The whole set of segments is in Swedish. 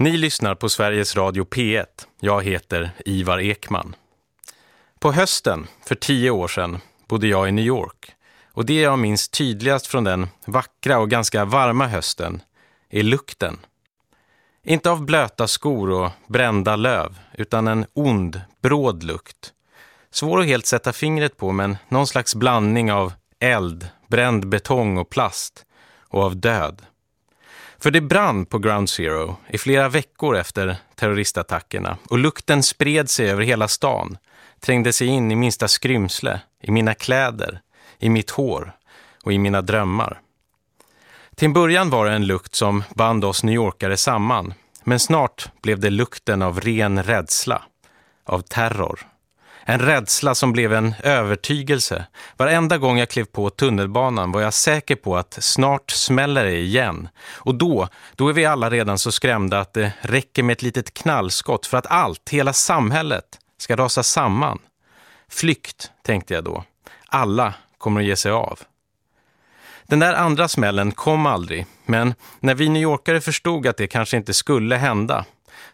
Ni lyssnar på Sveriges Radio P1. Jag heter Ivar Ekman. På hösten, för tio år sedan, bodde jag i New York. Och det jag minns tydligast från den vackra och ganska varma hösten är lukten. Inte av blöta skor och brända löv, utan en ond, bråd lukt. Svår att helt sätta fingret på, men någon slags blandning av eld, bränd betong och plast och av död. För det brann på Ground Zero i flera veckor efter terroristattackerna och lukten spred sig över hela stan, trängde sig in i minsta skrymsle, i mina kläder, i mitt hår och i mina drömmar. Till en början var det en lukt som band oss New Yorkare samman, men snart blev det lukten av ren rädsla, av terror. En rädsla som blev en övertygelse. Varenda gång jag klev på tunnelbanan var jag säker på att snart smäller det igen. Och då, då är vi alla redan så skrämda att det räcker med ett litet knallskott för att allt, hela samhället, ska rasa samman. Flykt, tänkte jag då. Alla kommer att ge sig av. Den där andra smällen kom aldrig, men när vi New Yorkare förstod att det kanske inte skulle hända,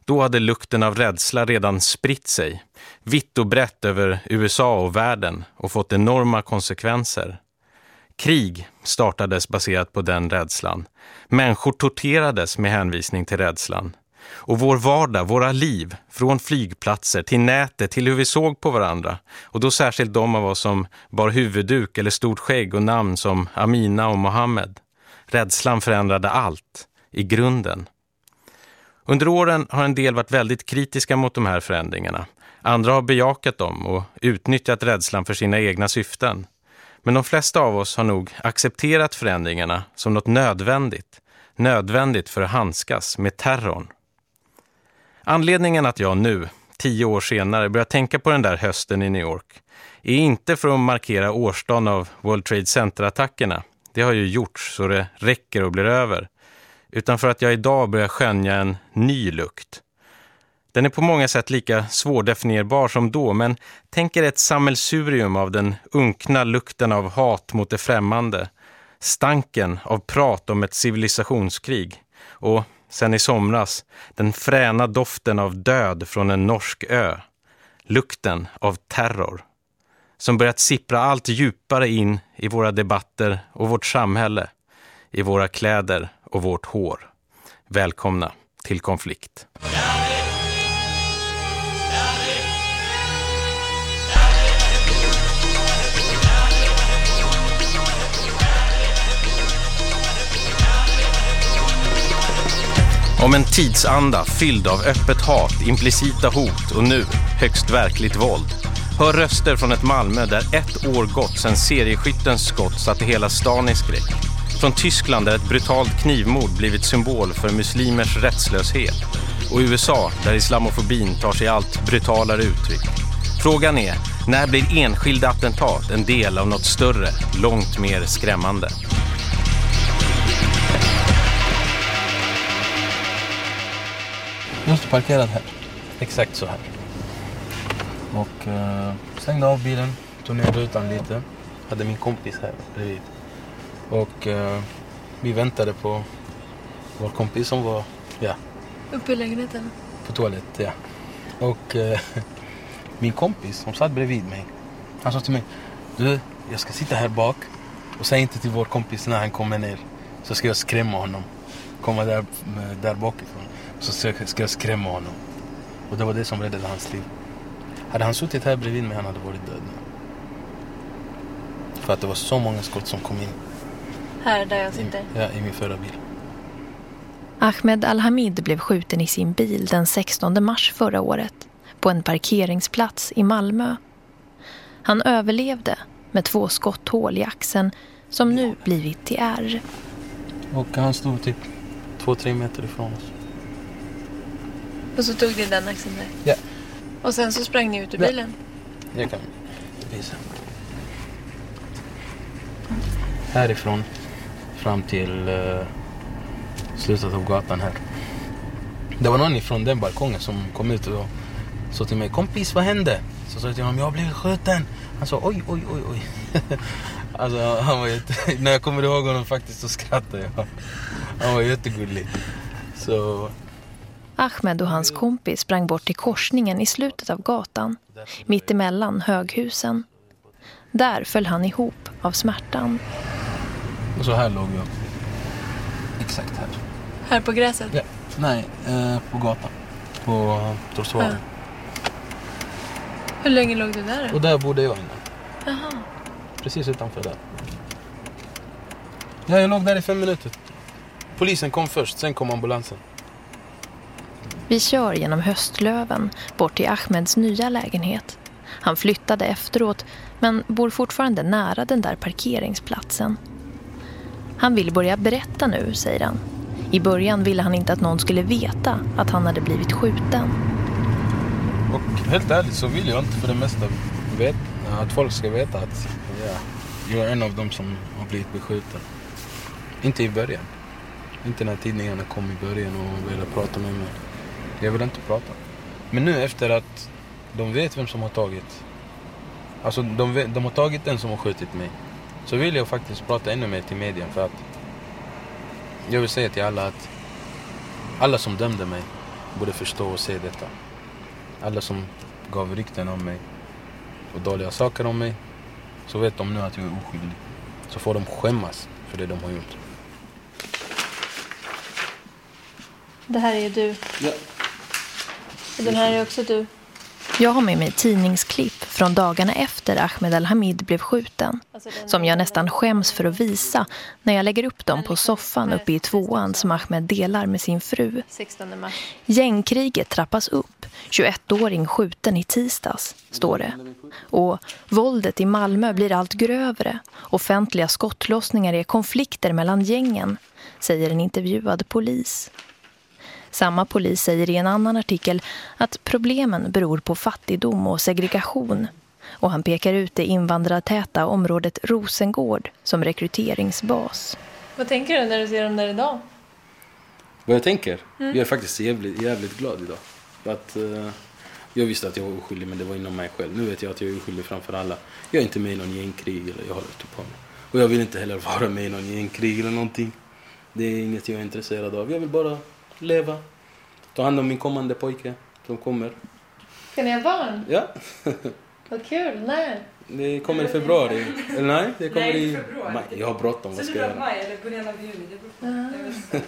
då hade lukten av rädsla redan spritt sig, vitt och brett över USA och världen och fått enorma konsekvenser. Krig startades baserat på den rädslan. Människor torterades med hänvisning till rädslan. Och vår vardag, våra liv, från flygplatser till nätet till hur vi såg på varandra. Och då särskilt de av oss som bar huvudduk eller stort skägg och namn som Amina och Mohammed. Rädslan förändrade allt, i grunden. Under åren har en del varit väldigt kritiska mot de här förändringarna. Andra har bejakat dem och utnyttjat rädslan för sina egna syften. Men de flesta av oss har nog accepterat förändringarna som något nödvändigt. Nödvändigt för att handskas med terrorn. Anledningen att jag nu, tio år senare, börjar tänka på den där hösten i New York är inte för att markera årsdagen av World Trade Center-attackerna. Det har ju gjorts så det räcker och blir över utan för att jag idag börjar skönja en ny lukt. Den är på många sätt lika svårdefinierbar som då, men tänker ett sammelsurium av den unkna lukten av hat mot det främmande, stanken av prat om ett civilisationskrig och, sen i somras, den fräna doften av död från en norsk ö, lukten av terror, som börjat sippra allt djupare in i våra debatter och vårt samhälle, i våra kläder och vårt hår. Välkomna till konflikt. Om en tidsanda fylld av öppet hat, implicita hot och nu högst verkligt våld. Hör röster från ett Malmö där ett år gått sedan serieskyttens skott satte hela stan i skräck. Från Tyskland där ett brutalt knivmord blivit symbol för muslimers rättslöshet. Och USA där islamofobin tar sig allt brutalare uttryck. Frågan är, när blir enskilda attentat en del av något större, långt mer skrämmande? Just parkerat här. Exakt så här. Och uh, stängde av bilen, tog ner rutan lite. Hade min kompis här bredvid. Och uh, vi väntade på vår kompis som var, ja. Uppe i lägenheten? På toalett, ja. Och uh, min kompis som satt bredvid mig. Han sa till mig. Du, jag ska sitta här bak. Och säg inte till vår kompis när han kommer ner. Så ska jag skrämma honom. Komma där, där bakifrån. Så ska jag skrämma honom. Och det var det som räddade hans liv. Hade han suttit här bredvid mig han hade varit död nu. För att det var så många skott som kom in. Här där jag sitter? Ja, i min förra bil. Ahmed Al-Hamid blev skjuten i sin bil den 16 mars förra året på en parkeringsplats i Malmö. Han överlevde med två skotthål i axeln som nu blivit till ärr. Och han stod typ två, tre meter ifrån oss. Och så tog ni den axeln där? Ja. Och sen så sprang ni ut ur Ja. bilen? Jag kan visa. Härifrån fram till uh, slutet av gatan här. Det var någon ifrån den balkongen som kom ut och sa till mig Kompis, vad hände? Så sa jag till honom, jag blev skjuten. Han sa oj, oj, oj, oj. alltså han var jätte... När jag kommer ihåg honom faktiskt så skrattade jag. Han var jättegullig. Så Ahmed och hans kompis sprang bort till korsningen i slutet av gatan, mittemellan höghusen. Där föll han ihop av smärtan. Och så här låg jag. Exakt här. Här på gräset? Ja. Nej, eh, på gatan. På trottoaren. Hur länge låg du där? Och där bodde jag innan. Jaha. Precis utanför där. Ja, jag låg där i fem minuter. Polisen kom först, sen kom ambulansen. Vi kör genom höstlöven bort till Ahmeds nya lägenhet. Han flyttade efteråt men bor fortfarande nära den där parkeringsplatsen. Han vill börja berätta nu, säger han. I början ville han inte att någon skulle veta att han hade blivit skjuten. Och helt ärligt så vill jag inte för det mesta veta, att folk ska veta att ja, jag är en av dem som har blivit beskjuten. Inte i början. Inte när tidningarna kom i början och ville prata med mig. Jag vill inte prata. Men nu efter att de vet vem som har tagit. Alltså de, vet, de har tagit den som har skjutit mig. Så vill jag faktiskt prata ännu mer till media för att jag vill säga till alla att alla som dömde mig borde förstå och se detta. Alla som gav rykten om mig och dåliga saker om mig så vet de nu att jag är oskyldig. Så får de skämmas för det de har gjort. Det här är du. Ja. Den här är också du. Jag har med mig tidningsklipp från dagarna efter Ahmed Al-Hamid blev skjuten. Som jag nästan skäms för att visa när jag lägger upp dem på soffan uppe i tvåan som Ahmed delar med sin fru. 16 mars. Gängkriget trappas upp. 21-åring skjuten i tisdags, står det. Och våldet i Malmö blir allt grövre. Offentliga skottlossningar är konflikter mellan gängen, säger en intervjuad polis. Samma polis säger i en annan artikel att problemen beror på fattigdom och segregation. Och han pekar ut det invandrartäta området Rosengård som rekryteringsbas. Vad tänker du när du ser dem där idag? Vad jag tänker? Jag är faktiskt jävligt, jävligt glad idag. Att, eh, jag visste att jag var oskyldig men det var inom mig själv. Nu vet jag att jag är oskyldig framför alla. Jag är inte med i någon gängkrig eller jag håller på med. Och jag vill inte heller vara med i någon gängkrig eller någonting. Det är inget jag är intresserad av. Jag vill bara leva. Ta hand om min kommande pojke som kommer. Ska ni ha barn? Ja, Vad kul. När? det kommer i februari. Eller nej, det kommer Nej, i februari. maj. Jag har bråttom. Vad ska jag göra? maj eller början av juni. Det beror på. Inte.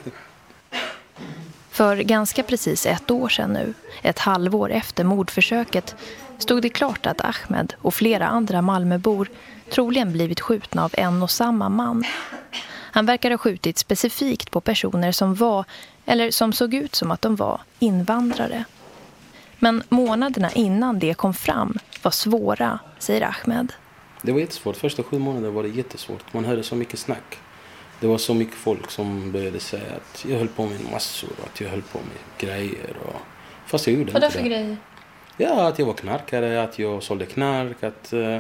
För ganska precis ett år sedan nu, ett halvår efter mordförsöket, stod det klart att Ahmed och flera andra Malmöbor troligen blivit skjutna av en och samma man. Han verkar ha skjutit specifikt på personer som var, eller som såg ut som att de var, invandrare. Men månaderna innan det kom fram var svåra, säger Ahmed. Det var jättesvårt. Första sju månaderna var det jättesvårt. Man hörde så mycket snack. Det var så mycket folk som började säga att jag höll på med massor och att jag höll på med grejer. Och... Fast jag gjorde Vadå inte för det. grejer? Ja, att jag var knarkare, att jag sålde knark, att eh,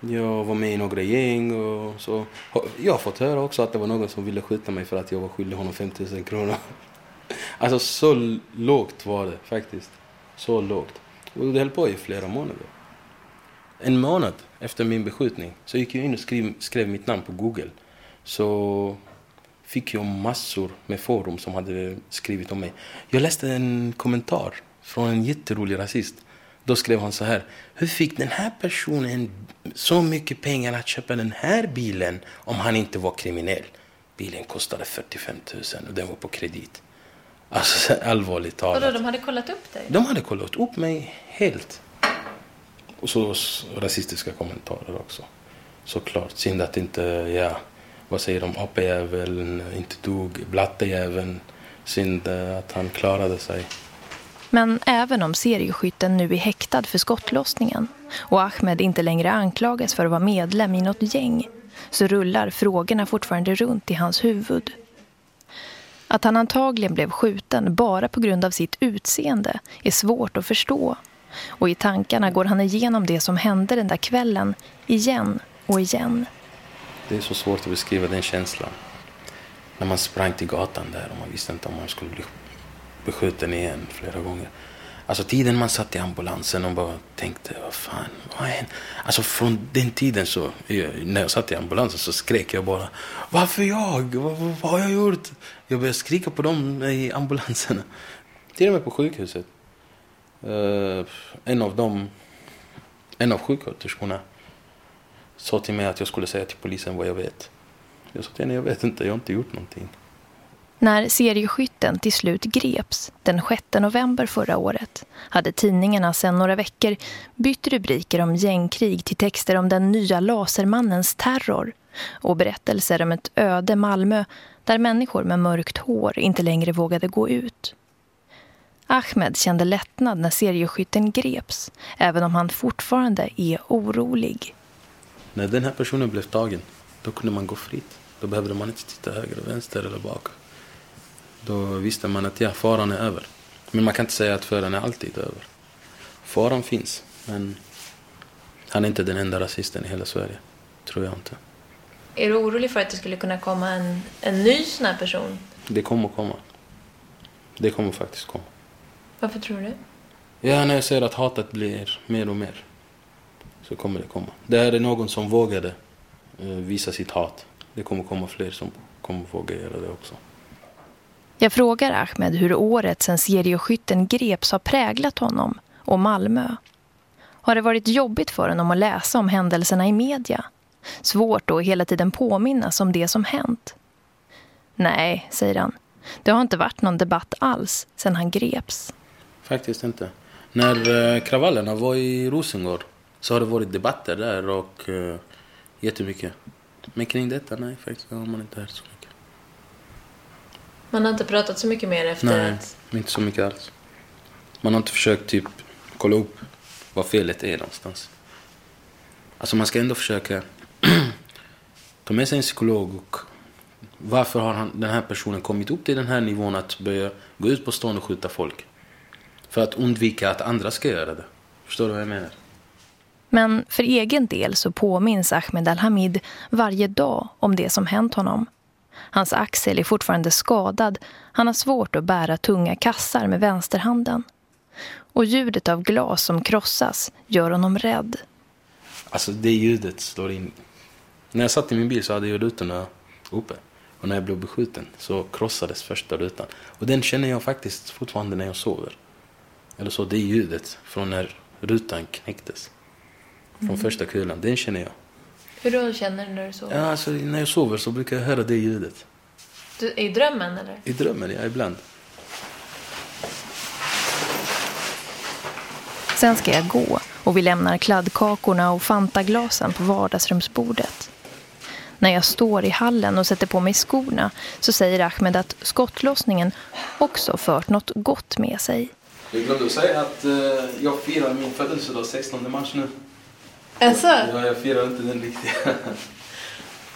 jag var med i några gäng och så. Jag har fått höra också att det var någon som ville skjuta mig för att jag var skyldig honom 5000 kronor. Alltså så lågt var det faktiskt. Så lågt. Och det höll på i flera månader. En månad efter min beskjutning så gick jag in och skrev, skrev mitt namn på Google. Så fick jag massor med forum som hade skrivit om mig. Jag läste en kommentar från en jätterolig rasist. Då skrev han så här. Hur fick den här personen så mycket pengar att köpa den här bilen om han inte var kriminell? Bilen kostade 45 000 och den var på kredit. Alltså så allvarligt talat. Vadå, de hade kollat upp dig? De hade kollat upp mig helt. Och så rasistiska kommentarer också. Såklart. Synd att inte, ja, vad säger de, apejäveln inte dog, blattejäveln. Synd att han klarade sig. Men även om serieskytten nu är häktad för skottlossningen och Ahmed inte längre anklagas för att vara medlem i något gäng så rullar frågorna fortfarande runt i hans huvud. Att han antagligen blev skjuten bara på grund av sitt utseende är svårt att förstå. Och i tankarna går han igenom det som hände den där kvällen igen och igen. Det är så svårt att beskriva den känslan. När man sprang till gatan där och man visste inte om man skulle bli beskjuten igen flera gånger. Alltså tiden man satt i ambulansen och bara tänkte, vad fan, vad är Alltså från den tiden så, när jag satt i ambulansen så skrek jag bara, varför jag? Vad, vad, vad har jag gjort? Jag började skrika på dem i ambulanserna. Till och med på sjukhuset. Uh, en av dem, en av sjuksköterskorna sa till mig att jag skulle säga till polisen vad jag vet. Jag sa till henne, jag vet inte, jag har inte gjort någonting. När serieskytten till slut greps den 6 november förra året hade tidningarna sedan några veckor bytt rubriker om gängkrig till texter om den nya lasermannens terror och berättelser om ett öde Malmö där människor med mörkt hår inte längre vågade gå ut. Ahmed kände lättnad när serieskytten greps, även om han fortfarande är orolig. När den här personen blev tagen, då kunde man gå fritt. Då behövde man inte titta höger och vänster eller bak. Då visste man att ja, faran är över. Men man kan inte säga att faran är alltid över. Faran finns, men han är inte den enda rasisten i hela Sverige. Tror jag inte. Är du orolig för att det skulle kunna komma en, en ny sån här person? Det kommer komma. Det kommer faktiskt komma. Varför tror du? Ja, när jag ser att hatet blir mer och mer så kommer det komma. Det här är någon som vågade eh, visa sitt hat. Det kommer komma fler som kommer våga göra det också. Jag frågar Ahmed hur året sen serieskytten greps har präglat honom och Malmö. Har det varit jobbigt för honom att läsa om händelserna i media? Svårt att hela tiden påminnas om det som hänt. Nej, säger han. Det har inte varit någon debatt alls sedan han greps. Faktiskt inte. När eh, kravallerna var i Rosengård så har det varit debatter där och uh, jättemycket. Men kring detta, nej, faktiskt har man inte hört så mycket. Man har inte pratat så mycket mer efter Nej, att... inte så mycket alls. Man har inte försökt typ kolla upp vad felet är någonstans. Alltså man ska ändå försöka ta med sig en psykolog och varför har han, den här personen kommit upp till den här nivån att börja gå ut på stan och skjuta folk? För att undvika att andra ska göra det. Förstår du vad jag menar? Men för egen del så påminns Ahmed Al-Hamid varje dag om det som hänt honom. Hans axel är fortfarande skadad. Han har svårt att bära tunga kassar med vänsterhanden. Och ljudet av glas som krossas gör honom rädd. Alltså det ljudet slår in. När jag satt i min bil så hade jag rutorna uppe. Och när jag blev beskjuten så krossades första rutan. Och den känner jag faktiskt fortfarande när jag sover. Eller så, det ljudet från när rutan knäcktes. Från första kulan, den känner jag. Hur då känner du när du sover? Ja, alltså när jag sover så brukar jag höra det ljudet. Du, I drömmen eller? I drömmen, ja, ibland. Sen ska jag gå och vi lämnar kladdkakorna och fantaglasen på vardagsrumsbordet. När jag står i hallen och sätter på mig skorna så säger Ahmed att skottlossningen också fört något gott med sig. Jag glömde att säga att eh, jag firar min födelsedag 16 mars nu. Alltså, Ja, jag firar inte den riktiga.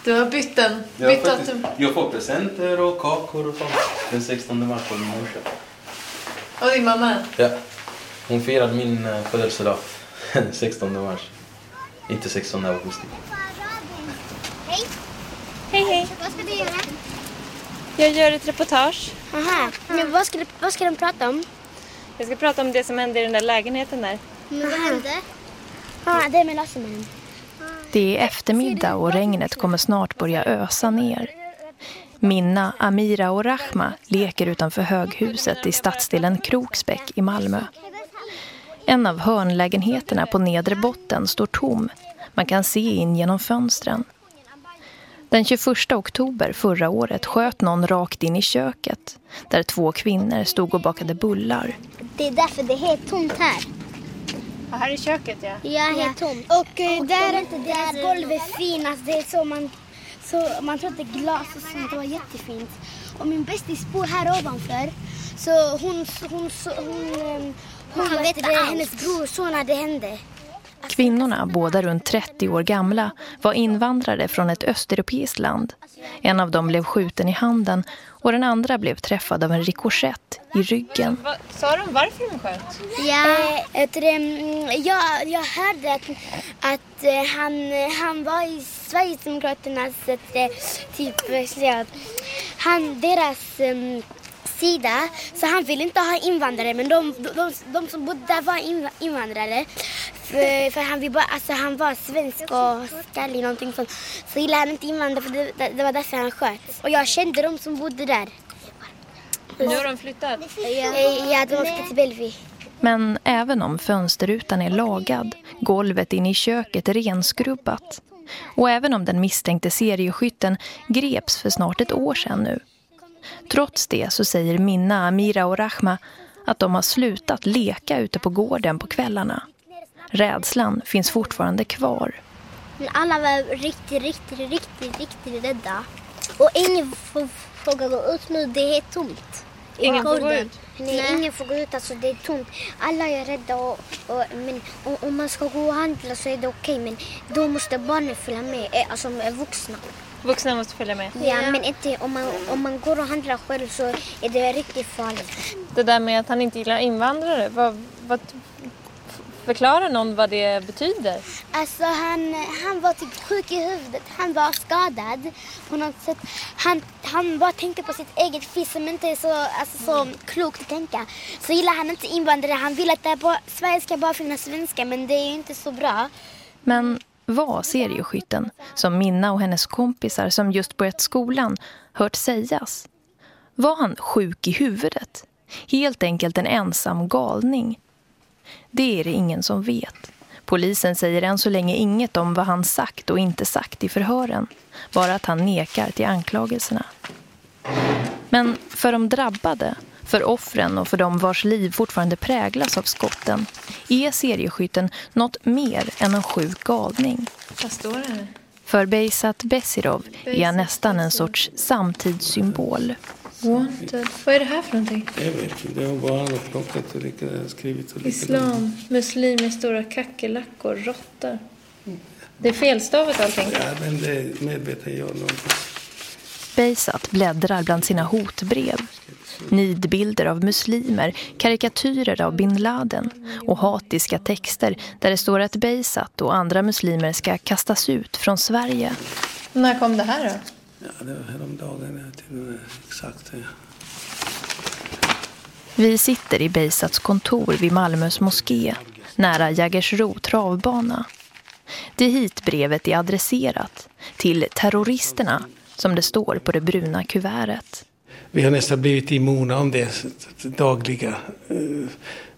du har bytt den. Jag, Bytt har faktiskt, datum. jag får presenter och kakor och sånt den 16 mars på min morsa. Och din mamma. Ja. Hon firade min eh, födelsedag 16 mars. Inte 16 augusti. Hej, Hej, hej. vad ska du göra? Jag gör ett reportage. Aha, men vad ska, vad ska de prata om? Jag ska prata om det som hände i den där lägenheten där. Men vad hände? Lasseman. Det är eftermiddag och regnet kommer snart börja ösa ner. Minna, Amira och Rahma leker utanför höghuset i stadsdelen Kroksbäck i Malmö. En av hörnlägenheterna på nedre botten står tom. Man kan se in genom fönstren. Den 21 oktober förra året sköt någon rakt in i köket där två kvinnor stod och bakade bullar. Det är därför det är helt tomt här. Ja, här i köket ja. Ja, helt tomt. Och, uh, där, där golvet är fint. Alltså, det är så man, så man tror att det är glas och sånt. Det var jättefint. Och min bästis bor här ovanför. Så hon, hon, hon, hon, hon, hon vet det, hennes bror så när det hände. Kvinnorna, båda runt 30 år gamla, var invandrare från ett östeuropeiskt land. En av dem blev skjuten i handen och den andra blev träffad av en rikoschett i ryggen. Va, sa de varför de sköt? Ja, jag, jag hörde att, att eh, han, han var i Sverigedemokraternas eh, typ, så, han, deras um, sida. Så han ville inte ha invandrare, men de, de, de som bodde där var inv- invandrare. För, för han, vill bara, alltså, han var svensk och skallig, någonting sånt. Så gillade han inte invandrare, för det, det, det var därför han sköt. Och jag kände de som bodde där. Nu har de flyttat. Ja, de åkte till Bellevue. Men även om fönsterrutan är lagad, golvet inne i köket renskrubbat och även om den misstänkte serieskytten greps för snart ett år sedan nu. Trots det så säger Minna, Amira och Rahma att de har slutat leka ute på gården på kvällarna. Rädslan finns fortfarande kvar. Men alla var riktigt, riktigt, riktigt, riktigt rädda. Och ingen får, får gå ut nu, det är tomt. Ingen får gå ut? Nej, ingen får gå ut, alltså det är tomt. Alla är rädda och, och men om, om man ska gå och handla så är det okej. men då måste barnen följa med, eh, alltså med vuxna. Vuxna måste följa med. Ja, men inte om man, om man går och handlar själv så är det riktigt farligt. Det där med att han inte gillar invandrare, vad, vad, förklara någon vad det betyder. Alltså han, han var typ sjuk i huvudet. Han var skadad på något sätt. Han, han bara tänkte på sitt eget fisk som inte är så, alltså, så klokt att tänka. Så gillar han inte invandrare. Han vill att det är bara, Sverige ska bara finnas svenska men det är ju inte så bra. Men var serieskytten, som Minna och hennes kompisar som just börjat skolan, hört sägas? Var han sjuk i huvudet? Helt enkelt en ensam galning? Det är det ingen som vet. Polisen säger än så länge inget om vad han sagt och inte sagt i förhören. Bara att han nekar till anklagelserna. Men för de drabbade, för offren och för de vars liv fortfarande präglas av skotten är serieskytten något mer än en sjuk galning. Vad står det? För Bejsat Besirov är han nästan en sorts samtidssymbol. Wanted. Vad är det här för någonting? Jag vet inte, det var bara han och plockat och lika, skrivit och. Islam, muslim med stora kackerlackor, råttor. Det är felstavat allting. Ja, men det är medveten jag nog. Bejsat bläddrar bland sina hotbrev. Nidbilder av muslimer, karikatyrer av bin Laden och hatiska texter där det står att Bejsat och andra muslimer ska kastas ut från Sverige. När kom det här då? Ja, det var häromdagen, exakt. Vi sitter i Bejsats kontor vid Malmös moské, nära Jägersro travbana. Det hit brevet är adresserat till terroristerna, som det står på det bruna kuvertet. Vi har nästan blivit immuna om det dagliga. Eh,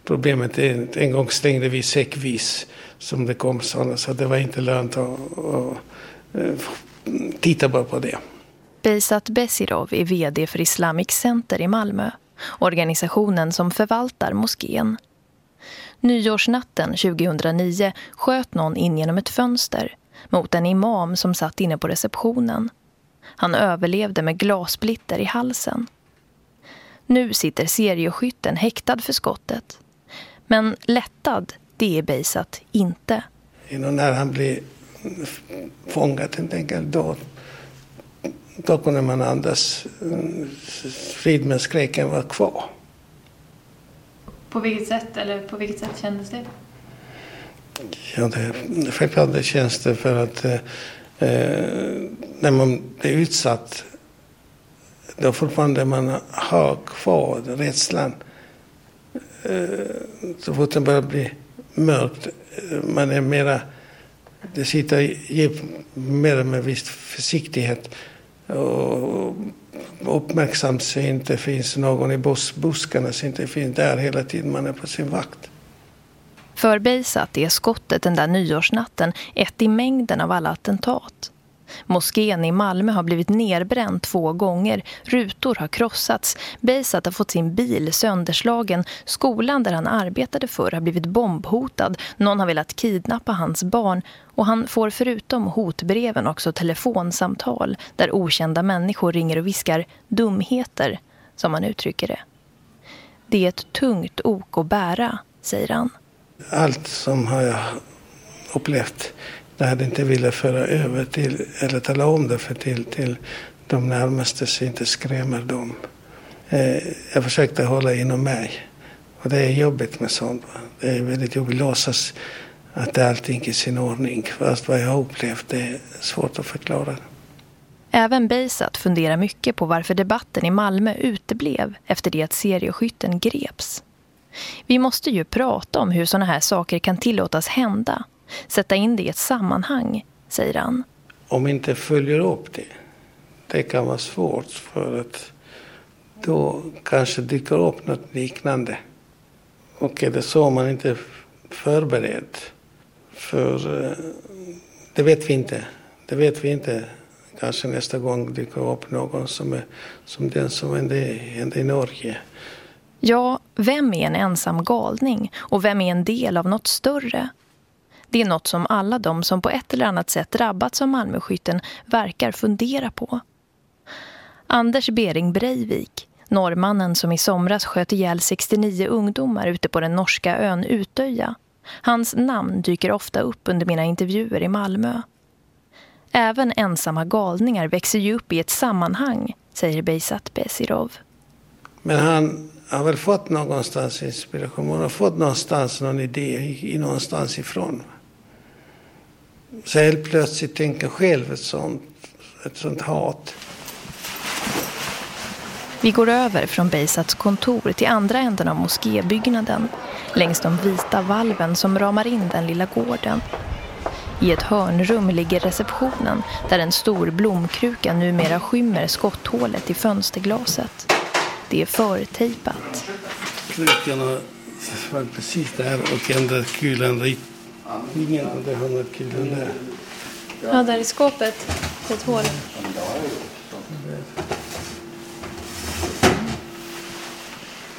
problemet är att en gång stängde vi säckvis som det kom sådana, så det var inte lönt att, att, att titta bara på det. Bejsat Besirov är vd för Islamic Center i Malmö, organisationen som förvaltar moskén. Nyårsnatten 2009 sköt någon in genom ett fönster mot en imam som satt inne på receptionen. Han överlevde med glassplitter i halsen. Nu sitter serieskytten häktad för skottet. Men lättad, det är Bejsat inte. När han blev fångad helt enkelt, då, då kunde man andas frid men skräcken var kvar. På vilket sätt, eller på vilket sätt kändes det? Ja, det, självklart det känns det för att eh, när man blir utsatt då fortfarande man har kvar rädslan. Eh, så fort det börjar bli mörkt, eh, man är mera, det sitter djupt mer med viss försiktighet och uppmärksamt så inte finns någon i bus, buskarna, så inte finns där hela tiden, man är på sin vakt. För Beisat är skottet den där nyårsnatten ett i mängden av alla attentat. Moskén i Malmö har blivit nerbränd två gånger, rutor har krossats, Beisat har fått sin bil sönderslagen, skolan där han arbetade för har blivit bombhotad, någon har velat kidnappa hans barn och han får förutom hotbreven också telefonsamtal där okända människor ringer och viskar dumheter, som han uttrycker det. Det är ett tungt ok att bära, säger han. Allt som har jag upplevt det hade inte velat föra över till, eller tala om det för till, till de närmaste så inte skrämmer dem. Eh, jag försökte hålla inom mig. Och det är jobbigt med sånt. Det är väldigt jobbigt att låtsas att allting är i sin ordning. Fast vad jag har upplevt det är svårt att förklara. Även Bejsat funderar mycket på varför debatten i Malmö uteblev efter det att serieskytten greps. Vi måste ju prata om hur sådana här saker kan tillåtas hända. Sätta in det i ett sammanhang, säger han. Om inte följer upp det, det kan vara svårt för att då kanske dyker upp något liknande. Och är det så man inte förberedd? För eh, det vet vi inte. Det vet vi inte. Kanske nästa gång dyker upp någon som är som den som hände, hände i Norge. Ja, vem är en ensam galning och vem är en del av något större? Det är något som alla de som på ett eller annat sätt drabbats av Malmöskytten verkar fundera på. Anders Bering Breivik, norrmannen som i somras sköt ihjäl 69 ungdomar ute på den norska ön Utöja. Hans namn dyker ofta upp under mina intervjuer i Malmö. Även ensamma galningar växer ju upp i ett sammanhang, säger Beisat Besirov. Men han har väl fått någonstans inspiration. Han har fått någonstans någon idé i, någonstans ifrån. Så helt plötsligt tänker själv ett sånt, ett sånt hat. Vi går över från Bejsats kontor till andra änden av moskébyggnaden längs de vita valven som ramar in den lilla gården. I ett hörnrum ligger receptionen där en stor blomkruka numera skymmer skotthålet i fönsterglaset. Det är förtejpat. Krukorna var precis där och ändrat kulan Ingen hade hamnat kulan där. Ja, där i skåpet. Ett hål.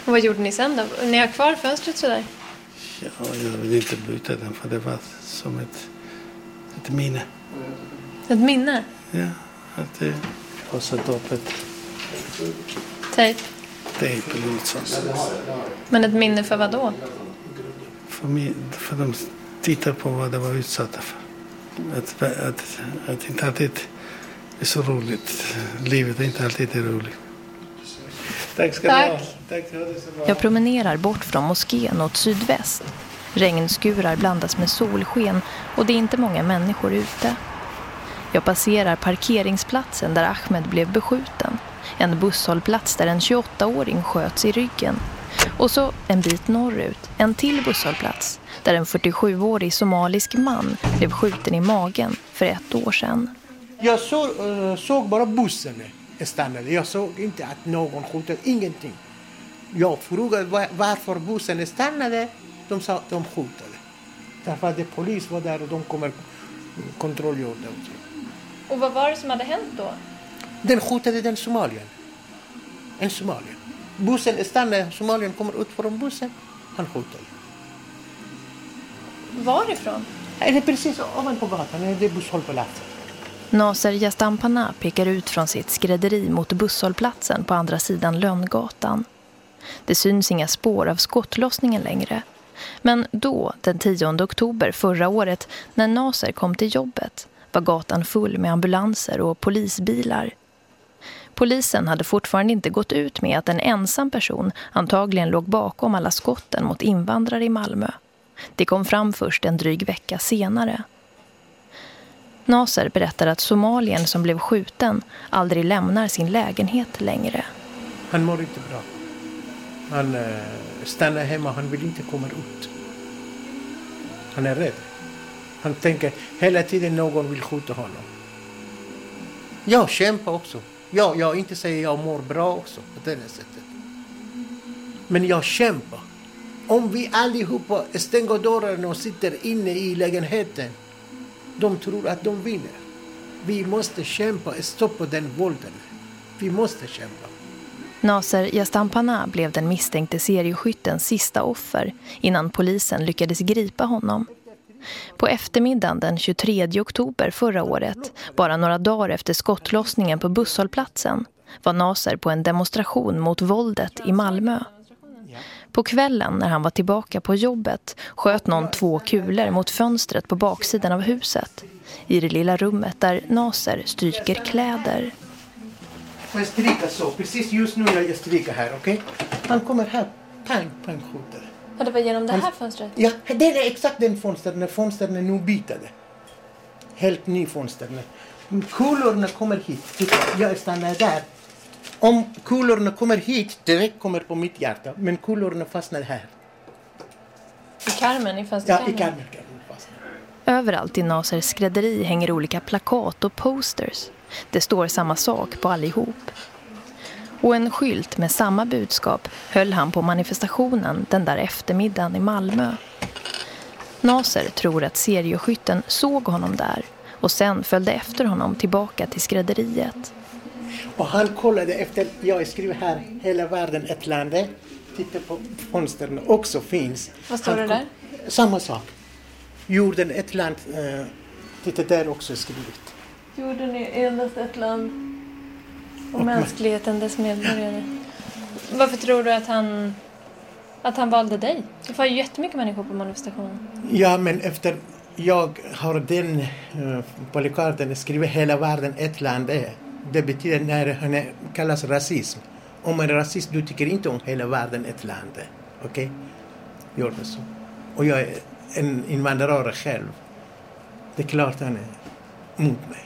Och vad gjorde ni sen då? Ni har kvar fönstret sådär? Ja, jag vill inte byta den för det var som ett, ett minne. Ett minne? Ja, att jag har satt upp ett Tejp? Tejp eller något sånt. Men ett minne för vad då? För, mig, för de tittar på vad de var utsatta för. Att, att, att inte alltid är så roligt. Livet är inte alltid är roligt. Tack ska Tack. du ha. Tack. Jag promenerar bort från moskén åt sydväst. Regnskurar blandas med solsken och det är inte många människor ute. Jag passerar parkeringsplatsen där Ahmed blev beskjuten. En busshållplats där en 28-åring sköts i ryggen. Och så en bit norrut, en till busshållplats där en 47-årig somalisk man blev skjuten i magen för ett år sedan. Jag såg, eh, såg bara bussen stannade. Jag såg inte att någon skjutade, ingenting. Jag frågade va- varför bussen stannade. De sa att de skjutade. Därför att det polis var där och de kommer kontrollera det. också. Och vad var det som hade hänt då? Den skjutade den somalien. En somalien. Bussen stannade, somalien kommer ut från bussen. Han skjutade. Varifrån? Det är precis ovanpå gatan, det är busshållplatsen. Naser Yastampana pekar ut från sitt skrädderi mot busshållplatsen på andra sidan Lönngatan. Det syns inga spår av skottlossningen längre. Men då, den 10 oktober förra året, när Naser kom till jobbet, var gatan full med ambulanser och polisbilar. Polisen hade fortfarande inte gått ut med att en ensam person antagligen låg bakom alla skotten mot invandrare i Malmö. Det kom fram först en dryg vecka senare. Naser berättar att somalien som blev skjuten aldrig lämnar sin lägenhet längre. Han mår inte bra. Han eh, stannar hemma, han vill inte komma ut. Han är rädd. Han tänker hela tiden någon vill skjuta honom. Jag kämpar också. Jag, jag inte säger jag mår bra också på det sättet. Men jag kämpar. Om vi allihopa stänger dörren och sitter inne i lägenheten, de tror att de vinner. Vi måste kämpa, stoppa den vålden. Vi måste kämpa. Naser Yastampana blev den misstänkte serieskyttens sista offer innan polisen lyckades gripa honom. På eftermiddagen den 23 oktober förra året, bara några dagar efter skottlossningen på busshållplatsen, var Naser på en demonstration mot våldet i Malmö. På kvällen när han var tillbaka på jobbet sköt någon två kulor mot fönstret på baksidan av huset. I det lilla rummet där Naser stryker kläder. Får jag stryka så? Precis just nu jag stryker här, okej? Han kommer här. Pang, pang, skjuter. Ja, det var genom det här fönstret? Ja, det är exakt den fönstren. När fönstren är nu bytade. Helt ny fönstren. Kulorna kommer hit. Titta, Jag stannar där. Om kulorna kommer hit, direkt kommer på mitt hjärta. Men kulorna fastnar här. I karmen, i Ja, fönsterkarmen? i karmen. Överallt i Nasers skrädderi hänger olika plakat och posters. Det står samma sak på allihop. Och en skylt med samma budskap höll han på manifestationen den där eftermiddagen i Malmö. Naser tror att serieskytten såg honom där och sen följde efter honom tillbaka till skrädderiet. Och han kollade efter, jag skriver här, hela världen ett land. Titta på fönstren också finns. Vad står det kom- där? Samma sak. Jorden ett land, eh, titta där också skrivet. Jorden är endast ett land och mänskligheten dess medborgare. Varför tror du att han, att han valde dig? Det var ju jättemycket människor på manifestationen. Ja, men efter jag har den uh, på plakarten skrivit hela världen ett land är. Det betyder när det kallas rasism. Om man är rasist, du tycker inte om hela världen ett land. Okej? Gör det så. Och jag är en invandrare själv. Det är klart han är mot mig.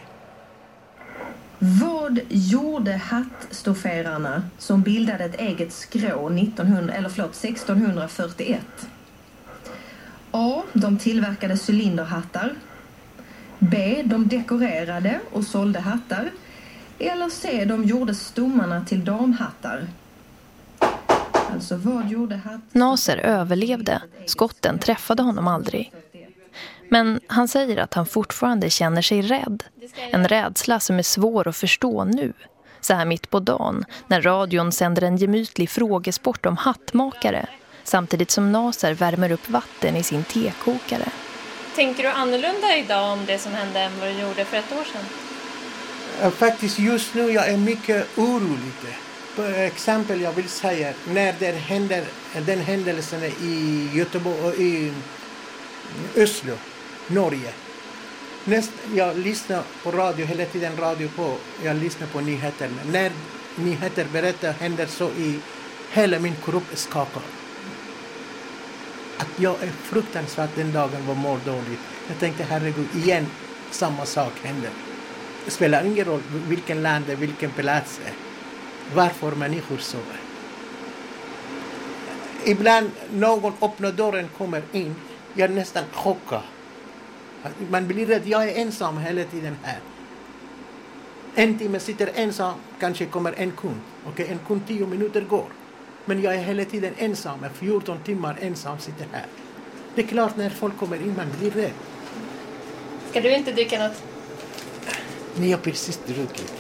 Vad gjorde hattstofferarna som bildade ett eget skrå 1900, eller förlåt, 1641? A. De tillverkade cylinderhattar. B. De dekorerade och sålde hattar. Eller C. De gjorde stommarna till damhattar. Alltså vad gjorde hatt... Naser överlevde. Skotten träffade honom aldrig. Men han säger att han fortfarande känner sig rädd. En rädsla som är svår att förstå nu. Så här mitt på dagen, när radion sänder en gemytlig frågesport om hattmakare. Samtidigt som Naser värmer upp vatten i sin tekokare. Tänker du annorlunda idag om det som hände än vad du gjorde för ett år sedan? Faktiskt just nu jag är mycket orolig. På exempel jag vill säga när det händer, den händelsen i Göteborg i Oslo, Norge. Näst, jag lyssnar på radio hela tiden, radio på, jag lyssnar på nyheterna. När nyheter berättar händer så i hela min kropp skakar. Att jag är fruktansvärt den dagen var mår dåligt. Jag tänkte herregud, igen samma sak händer. Det spelar ingen roll vilken land det är, vilken plats det är. Varför människor sover. Ibland någon öppnar dörren kommer in, jag är nästan chockad. Man blir rädd, jag är ensam hela tiden här. En timme sitter ensam, kanske kommer en kund. Okej, en kund tio minuter går. Men jag är hela tiden ensam, 14 timmar ensam sitter här. Det är klart när folk kommer in, man blir rädd. Ska du inte dricka något? Ni har precis druckit.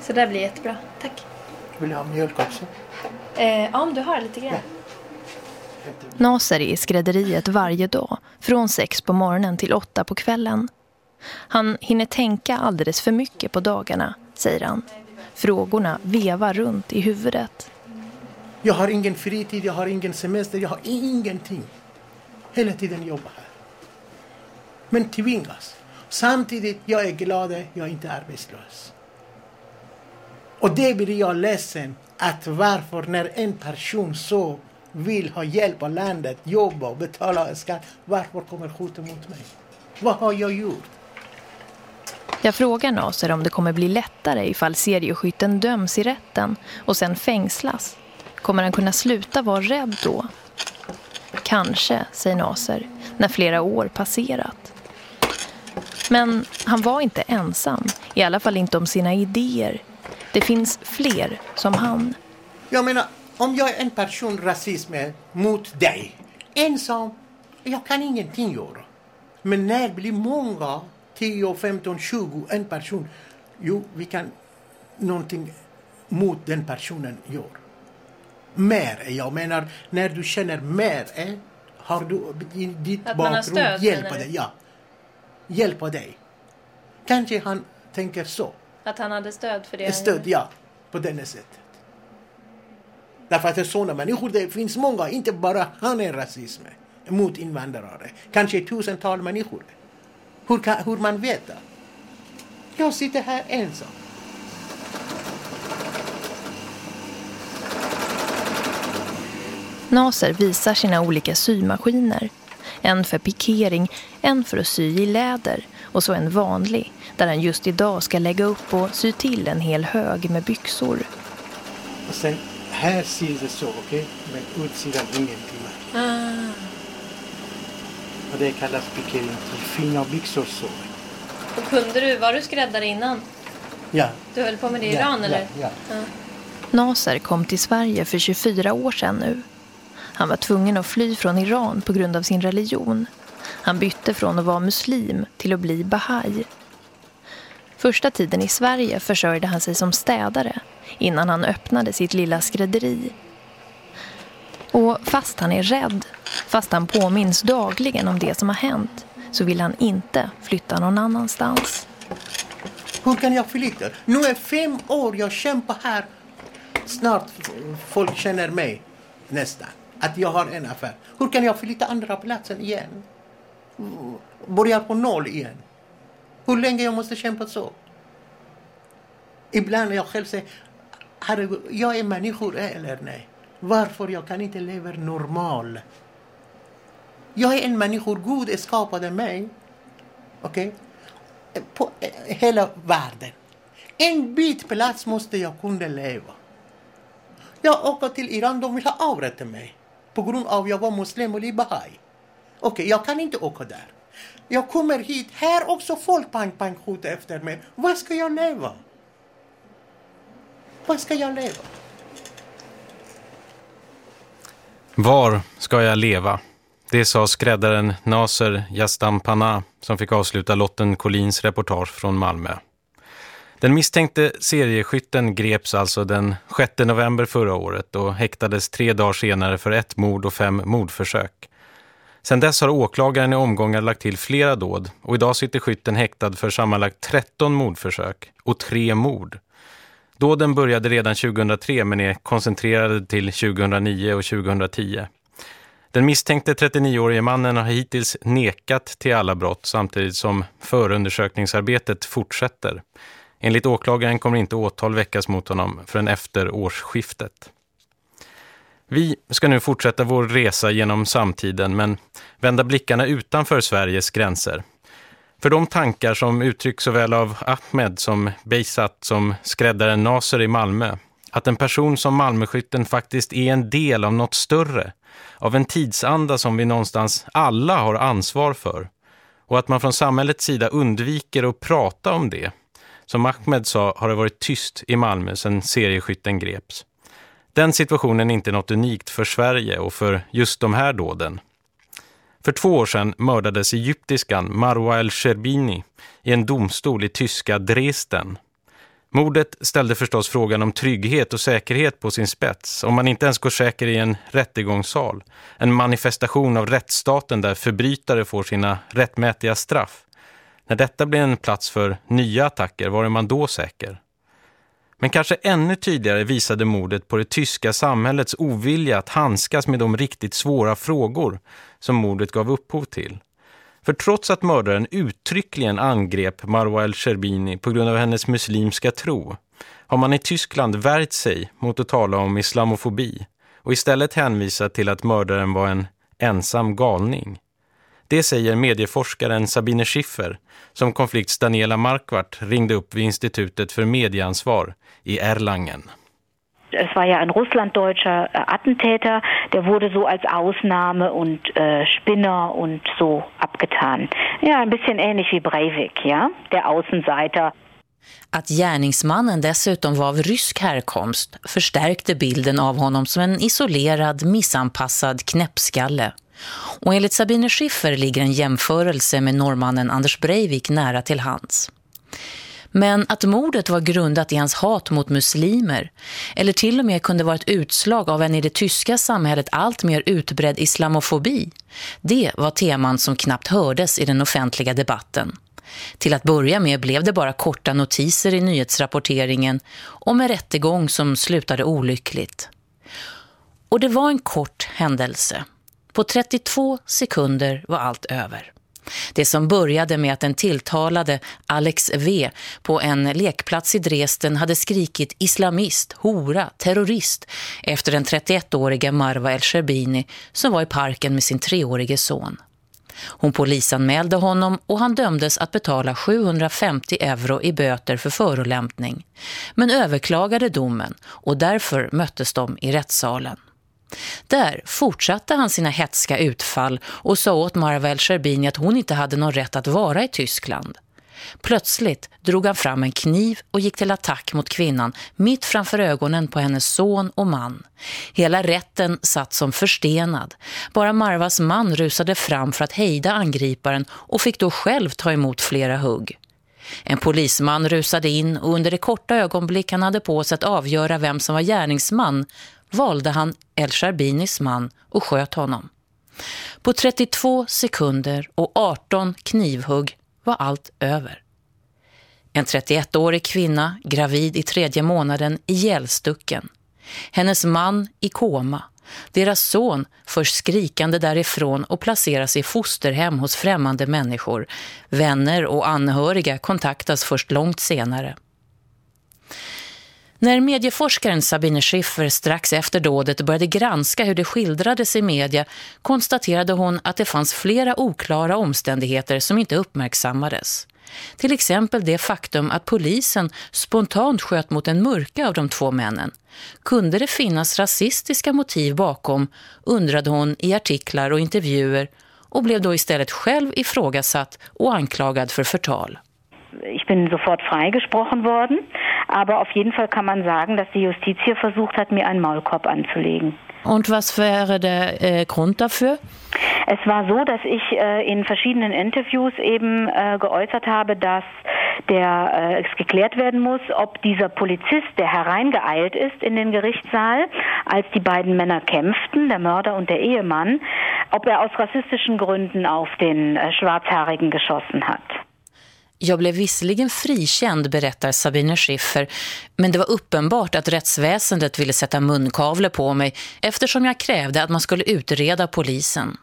Så där blir jättebra. Tack. Vill du ha mjölk också? Eh, ja, om du har lite grann. Naser är i skrädderiet varje dag, från sex på morgonen till åtta på kvällen. Han hinner tänka alldeles för mycket på dagarna, säger han. Frågorna vevar runt i huvudet. Jag har ingen fritid, jag har ingen semester, jag har ingenting. Hela tiden jobbar här. Men tvingas. Samtidigt, jag är glad jag inte är arbetslös. Och det blir jag ledsen att varför när en person så vill ha hjälp av landet, jobba och betala skatt, varför kommer hoten mot mig? Vad har jag gjort? Jag frågar Naser om det kommer bli lättare ifall serieskytten döms i rätten och sen fängslas. Kommer han kunna sluta vara rädd då? Kanske, säger Naser, när flera år passerat. Men han var inte ensam, i alla fall inte om sina idéer. Det finns fler som han. Jag menar, om jag är en person rasism mot dig, ensam, jag kan ingenting göra. Men när det blir många, 10, 15, 20, en person, jo, vi kan någonting mot den personen gör. Mer, jag menar, när du känner mer, eh, har du i ditt Att bakgrund stöd, hjälpa dig. Ja, hjälpa dig. Kanske han tänker så. Att han hade stöd för det Stöd, ja. På det sättet. Därför att det är sådana människor, det finns många, inte bara han är rasism mot invandrare. Kanske tusentals människor. Hur, kan, hur man vet det? Jag sitter här ensam. Naser visar sina olika symaskiner. En för pikering, en för att sy i läder och så en vanlig där han just idag ska lägga upp och sy till en hel hög med byxor. Och sen här ser det så, okej? Men utsidan ingenting. Ah. Och det kallas pikering till fina byxor så. Och kunde du, var du skräddare innan? Ja. Du höll på med det i Ja, Iran ja, eller? ja. Naser kom till Sverige för 24 år sedan nu. Han var tvungen att fly från Iran på grund av sin religion. Han bytte från att vara muslim till att bli bahai. Första tiden i Sverige försörjde han sig som städare innan han öppnade sitt lilla skrädderi. Och fast han är rädd, fast han påminns dagligen om det som har hänt så vill han inte flytta någon annanstans. Hur kan jag flytta? Nu är fem år jag kämpar här. Snart folk känner mig nästan. Att jag har en affär. Hur kan jag flytta andra platsen igen? Börjar på noll igen. Hur länge jag måste kämpa så? Ibland jag själv säger, herregud, jag är människor eller nej? Varför jag kan inte leva normal? Jag är en människa, Gud skapade mig. Okej? På eh, hela världen. En bit plats måste jag kunna leva. Jag åker till Iran, de vill ha avrätta mig. På grund av att jag var muslim och bahai. Okej, jag kan inte åka där. Jag kommer hit, här också folk pang pang skjuter efter mig. Vad ska jag leva? Vad ska jag leva? Var ska jag leva? Det sa skräddaren Naser Yastampana som fick avsluta Lotten Collins reportage från Malmö. Den misstänkte serieskytten greps alltså den 6 november förra året och häktades tre dagar senare för ett mord och fem mordförsök. Sedan dess har åklagaren i omgångar lagt till flera dåd och idag sitter skytten häktad för sammanlagt 13 mordförsök och tre mord. Dåden började redan 2003 men är koncentrerade till 2009 och 2010. Den misstänkte 39-årige mannen har hittills nekat till alla brott samtidigt som förundersökningsarbetet fortsätter. Enligt åklagaren kommer inte åtal väckas mot honom förrän efter årsskiftet. Vi ska nu fortsätta vår resa genom samtiden men vända blickarna utanför Sveriges gränser. För de tankar som uttrycks såväl av Ahmed som Beisat som skräddaren Naser i Malmö, att en person som Malmöskytten faktiskt är en del av något större, av en tidsanda som vi någonstans alla har ansvar för, och att man från samhällets sida undviker att prata om det. Som Ahmed sa har det varit tyst i Malmö sedan serieskytten greps. Den situationen är inte något unikt för Sverige och för just de här dåden. För två år sedan mördades egyptiskan Marwa el-Sherbini i en domstol i tyska Dresden. Mordet ställde förstås frågan om trygghet och säkerhet på sin spets, om man inte ens går säker i en rättegångssal. En manifestation av rättsstaten där förbrytare får sina rättmätiga straff. När detta blir en plats för nya attacker, var är man då säker? Men kanske ännu tydligare visade mordet på det tyska samhällets ovilja att handskas med de riktigt svåra frågor som mordet gav upphov till. För trots att mördaren uttryckligen angrep Marwa el-Sherbini på grund av hennes muslimska tro har man i Tyskland värjt sig mot att tala om islamofobi och istället hänvisat till att mördaren var en ensam galning. Det säger medieforskaren Sabine Schiffer som konflikts Daniela Marquardt ringde upp vid Institutet för medieansvar i Erlangen. Es war ja ein russlanddeutscher äh, Attentäter, der wurde so als Ausnahme und äh, Spinner und so abgetan. Ja, ein bisschen ähnlich wie Breivik, ja, der Außenseiter. Att gärningsmannen dessutom var av rysk härkomst förstärkte bilden av honom som en isolerad, missanpassad knäppskalle. Och enligt Sabine Schiffer ligger en jämförelse med norrmannen Anders Breivik nära till hands. Men att mordet var grundat i hans hat mot muslimer eller till och med kunde vara ett utslag av en i det tyska samhället allt mer utbredd islamofobi, det var teman som knappt hördes i den offentliga debatten. Till att börja med blev det bara korta notiser i nyhetsrapporteringen om en rättegång som slutade olyckligt. Och det var en kort händelse. På 32 sekunder var allt över. Det som började med att den tilltalade Alex V på en lekplats i Dresden hade skrikit islamist, hora, terrorist efter den 31-åriga Marwa El-Sherbini som var i parken med sin treårige son. Hon polisanmälde honom och han dömdes att betala 750 euro i böter för förolämpning. Men överklagade domen och därför möttes de i rättssalen. Där fortsatte han sina hetska utfall och sa åt Marvel El-Sherbini att hon inte hade någon rätt att vara i Tyskland. Plötsligt drog han fram en kniv och gick till attack mot kvinnan mitt framför ögonen på hennes son och man. Hela rätten satt som förstenad. Bara Marvas man rusade fram för att hejda angriparen och fick då själv ta emot flera hugg. En polisman rusade in och under det korta ögonblick han hade på sig att avgöra vem som var gärningsman valde han El Sharbinis man och sköt honom. På 32 sekunder och 18 knivhugg var allt över. En 31-årig kvinna, gravid i tredje månaden, ihjälstucken. Hennes man i koma. Deras son förs skrikande därifrån och placeras i fosterhem hos främmande människor. Vänner och anhöriga kontaktas först långt senare. När medieforskaren Sabine Schiffer strax efter dådet började granska hur det skildrades i media konstaterade hon att det fanns flera oklara omständigheter som inte uppmärksammades. Till exempel det faktum att polisen spontant sköt mot en mörka av de två männen. Kunde det finnas rasistiska motiv bakom, undrade hon i artiklar och intervjuer och blev då istället själv ifrågasatt och anklagad för förtal. Ich bin sofort freigesprochen worden, aber auf jeden Fall kann man sagen, dass die Justiz hier versucht hat, mir einen Maulkorb anzulegen. Und was wäre der äh, Grund dafür? Es war so, dass ich äh, in verschiedenen Interviews eben äh, geäußert habe, dass der äh, es geklärt werden muss, ob dieser Polizist, der hereingeeilt ist in den Gerichtssaal, als die beiden Männer kämpften, der Mörder und der Ehemann, ob er aus rassistischen Gründen auf den äh, Schwarzhaarigen geschossen hat. Jag blev visserligen frikänd, berättar Sabine Schiffer, men det var uppenbart att rättsväsendet ville sätta munkavle på mig eftersom jag krävde att man skulle utreda polisen.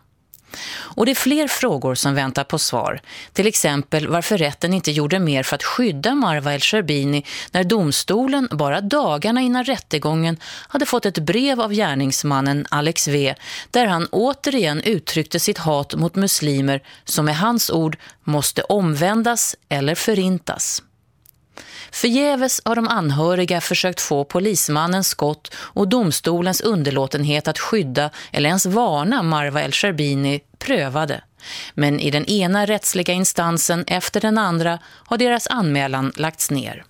Och det är fler frågor som väntar på svar. Till exempel varför rätten inte gjorde mer för att skydda Marva El-Sherbini när domstolen bara dagarna innan rättegången hade fått ett brev av gärningsmannen Alex V där han återigen uttryckte sitt hat mot muslimer som med hans ord måste omvändas eller förintas. Förgäves har de anhöriga försökt få polismannens skott och domstolens underlåtenhet att skydda eller ens varna Marva El-Sherbini prövade. Men i den ena rättsliga instansen efter den andra har deras anmälan lagts ner.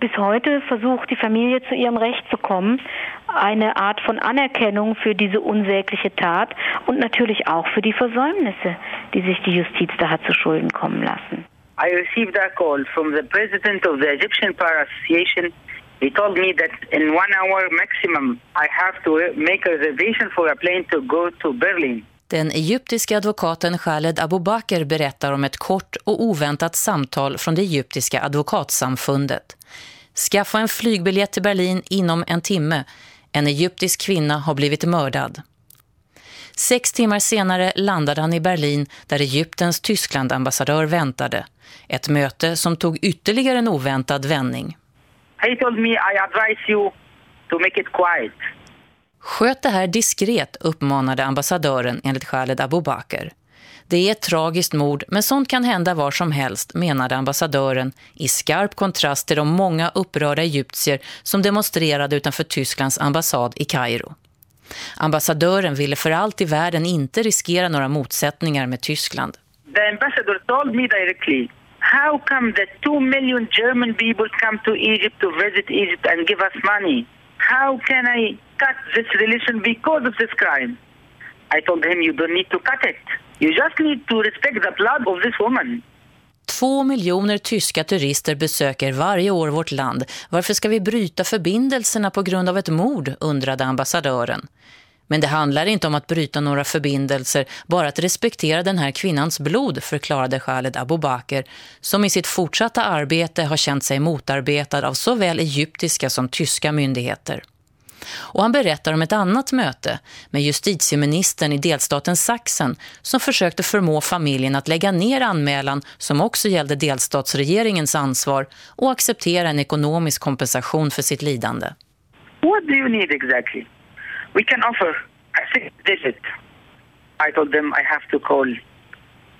Bis heute versucht die Familie zu ihrem Recht zu kommen, eine Art von Anerkennung für diese unsägliche Tat und natürlich auch für die Versäumnisse, die sich die Justiz da hat zu Schulden kommen lassen. I received a call from the president of the Egyptian Bar Association. He told me that in one hour maximum I have to make a reservation for a plane to go to Berlin. Den egyptiska advokaten Khaled Abubakar berättar om ett kort och oväntat samtal från det egyptiska advokatsamfundet. Skaffa en flygbiljett till Berlin inom en timme. En egyptisk kvinna har blivit mördad. Sex timmar senare landade han i Berlin där Egyptens Tyskland-ambassadör väntade. Ett möte som tog ytterligare en oväntad vändning. He told me I advise you to make it quiet. Sköt det här diskret, uppmanade ambassadören enligt Khaled Abubakar. Det är ett tragiskt mord, men sånt kan hända var som helst, menade ambassadören i skarp kontrast till de många upprörda egyptier som demonstrerade utanför Tysklands ambassad i Kairo. Ambassadören ville för allt i världen inte riskera några motsättningar med Tyskland. The ambassador told me directly, how come the two million German people come to Egypt to visit Egypt and give us money? How can I cut this relation because of this crime? I told him you don't need to cut it. You just need to respect the blood of this woman. Två miljoner tyska turister besöker varje år vårt land. Varför ska vi bryta förbindelserna på grund av ett mord, undrade ambassadören. Men det handlar inte om att bryta några förbindelser, bara att respektera den här kvinnans blod, förklarade Khaled Abubakar, som i sitt fortsatta arbete har känt sig motarbetad av såväl egyptiska som tyska myndigheter. Och han berättar om ett annat möte med justitieministern i delstaten Sachsen som försökte förmå familjen att lägga ner anmälan som också gällde delstatsregeringens ansvar och acceptera en ekonomisk kompensation för sitt lidande. What do you need exactly? We can offer a sick visit. I told them I have to call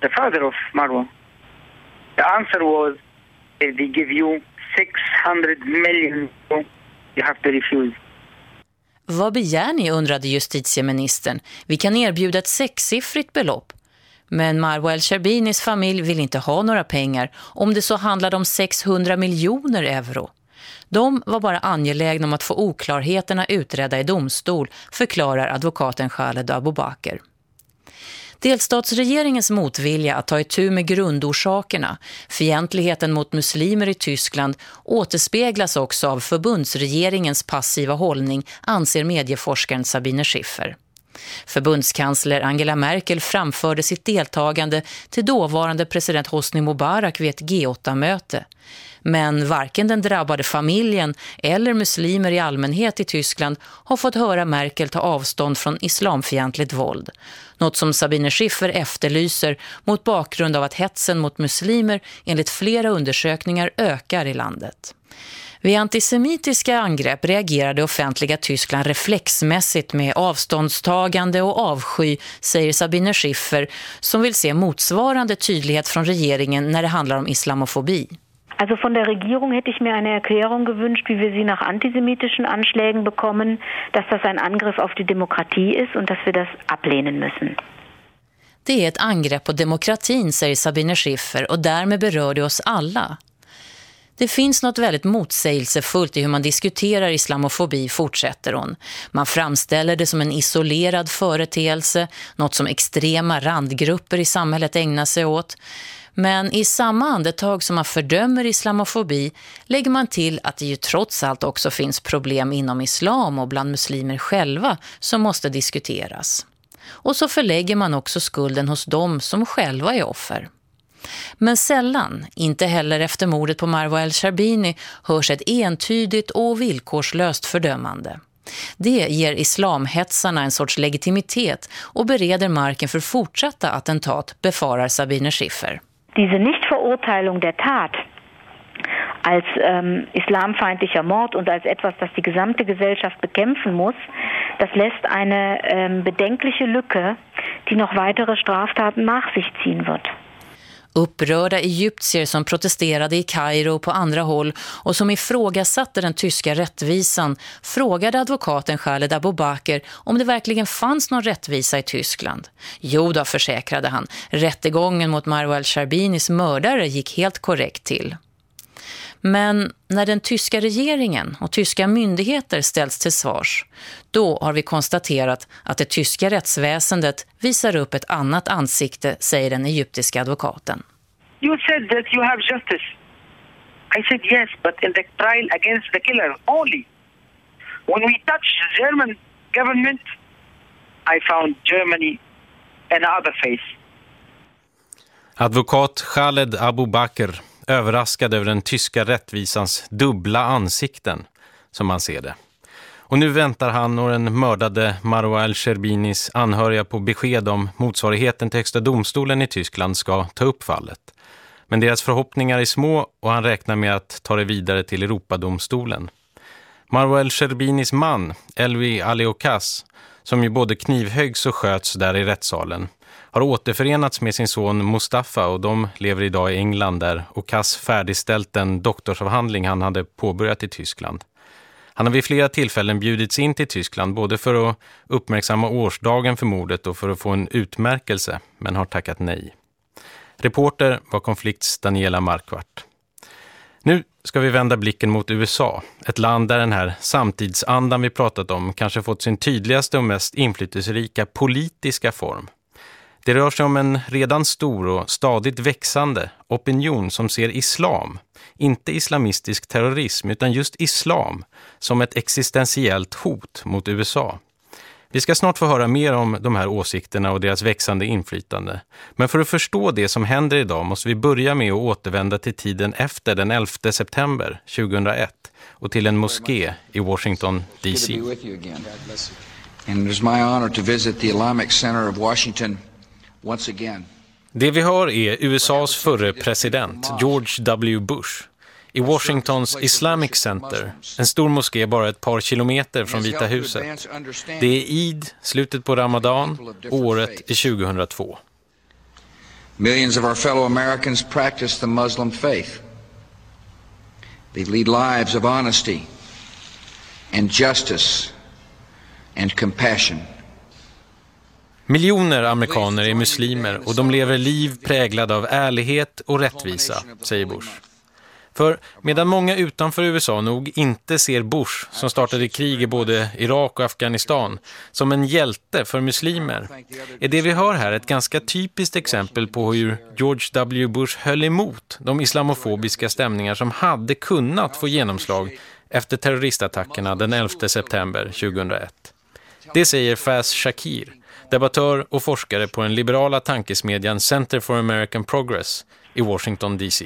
the father of Marwa. The answer was if they give you 600 million, you have to refuse. Vad begär ni, undrade justitieministern. Vi kan erbjuda ett sexsiffrigt belopp. Men Marwa El-Sherbinis familj vill inte ha några pengar om det så handlade om 600 miljoner euro. De var bara angelägna om att få oklarheterna utredda i domstol, förklarar advokaten Khaled Abubakar. Delstatsregeringens motvilja att ta itu med grundorsakerna, fientligheten mot muslimer i Tyskland, återspeglas också av förbundsregeringens passiva hållning, anser medieforskaren Sabine Schiffer. Förbundskansler Angela Merkel framförde sitt deltagande till dåvarande president Hosni Mubarak vid ett G8-möte. Men varken den drabbade familjen eller muslimer i allmänhet i Tyskland har fått höra Merkel ta avstånd från islamfientligt våld. Något som Sabine Schiffer efterlyser mot bakgrund av att hetsen mot muslimer enligt flera undersökningar ökar i landet. Vid antisemitiska angrepp reagerade offentliga Tyskland reflexmässigt med avståndstagande och avsky, säger Sabine Schiffer, som vill se motsvarande tydlighet från regeringen när det handlar om islamofobi. Also von der Regierung hätte ich mir eine Erklärung gewünscht, wie wir sie nach antisemitischen Anschlägen bekommen, dass das ein Angriff auf die Demokratie ist und dass wir das ablehnen müssen. Det är ett angrepp på demokratin, säger Sabine Schiffer, och därmed berör det oss alla. Det finns något väldigt motsägelsefullt i hur man diskuterar islamofobi, fortsätter hon. Man framställer det som en isolerad företeelse, något som extrema randgrupper i samhället ägnar sig åt. Men i samma andetag som man fördömer islamofobi lägger man till att det ju trots allt också finns problem inom islam och bland muslimer själva som måste diskuteras. Och så förlägger man också skulden hos dem som själva är offer. Men sällan, inte heller efter mordet på Marwa El-Sharbini, hörs ett entydigt och villkorslöst fördömande. Det ger islamhetsarna en sorts legitimitet och bereder marken för fortsatta attentat, befarar Sabine Schiffer. Diese Nichtverurteilung der Tat als ähm, islamfeindlicher Mord und als etwas, das die gesamte Gesellschaft bekämpfen muss, das lässt eine ähm, bedenkliche Lücke, die noch weitere Straftaten nach sich ziehen wird. Upprörda egyptier som protesterade i Kairo och på andra håll och som ifrågasatte den tyska rättvisan frågade advokaten Khaled Abubakar om det verkligen fanns någon rättvisa i Tyskland. Jo då, försäkrade han. Rättegången mot Marwa el-Sharbinis mördare gick helt korrekt till. Men när den tyska regeringen och tyska myndigheter ställs till svars, då har vi konstaterat att det tyska rättsväsendet visar upp ett annat ansikte, säger den egyptiska advokaten. You said that you have justice. I said yes, but in the trial against the killer only. When we touched the German government, I found Germany another face. Advokat Khaled Abu Bakr överraskad över den tyska rättvisans dubbla ansikten, som man ser det. Och nu väntar han och den mördade Marwa El-Sherbinis anhöriga på besked om motsvarigheten till högsta domstolen i Tyskland ska ta upp fallet. Men deras förhoppningar är små och han räknar med att ta det vidare till Europadomstolen. Marwa El-Sherbinis man, Elvi Aliokas, som ju både knivhögs och sköts där i rättssalen, har återförenats med sin son Mustafa och de lever idag i England där Okas färdigställt en doktorsavhandling han hade påbörjat i Tyskland. Han har vid flera tillfällen bjudits in till Tyskland både för att uppmärksamma årsdagen för mordet och för att få en utmärkelse, men har tackat nej. Reporter var konflikts Daniela Markvart. Nu ska vi vända blicken mot USA, ett land där den här samtidsandan vi pratat om kanske fått sin tydligaste och mest inflytelserika politiska form. Det rör sig om en redan stor och stadigt växande opinion som ser islam, inte islamistisk terrorism utan just islam, som ett existentiellt hot mot USA. Vi ska snart få höra mer om de här åsikterna och deras växande inflytande. Men för att förstå det som händer idag måste vi börja med att återvända till tiden efter den 11 september 2001 och till en moské i Washington, D.C. And it is my honor to visit the Islamic Center of Washington once again. Det vi hör är USAs förre president George W. Bush i Washingtons Islamic Center, en stor moské bara ett par kilometer från Vita huset. Det är Eid, slutet på Ramadan, året är 2002. Millions of our fellow Americans practice the Muslim faith. They lead lives of honesty and justice and compassion. Miljoner amerikaner är muslimer och de lever liv präglade av ärlighet och rättvisa, säger Bush. För medan många utanför USA nog inte ser Bush, som startade krig i både Irak och Afghanistan, som en hjälte för muslimer, är det vi hör här ett ganska typiskt exempel på hur George W. Bush höll emot de islamofobiska stämningar som hade kunnat få genomslag efter terroristattackerna den 11 september 2001. Det säger Faz Shakir, debattör och forskare på den liberala tankesmedjan Center for American Progress i Washington DC.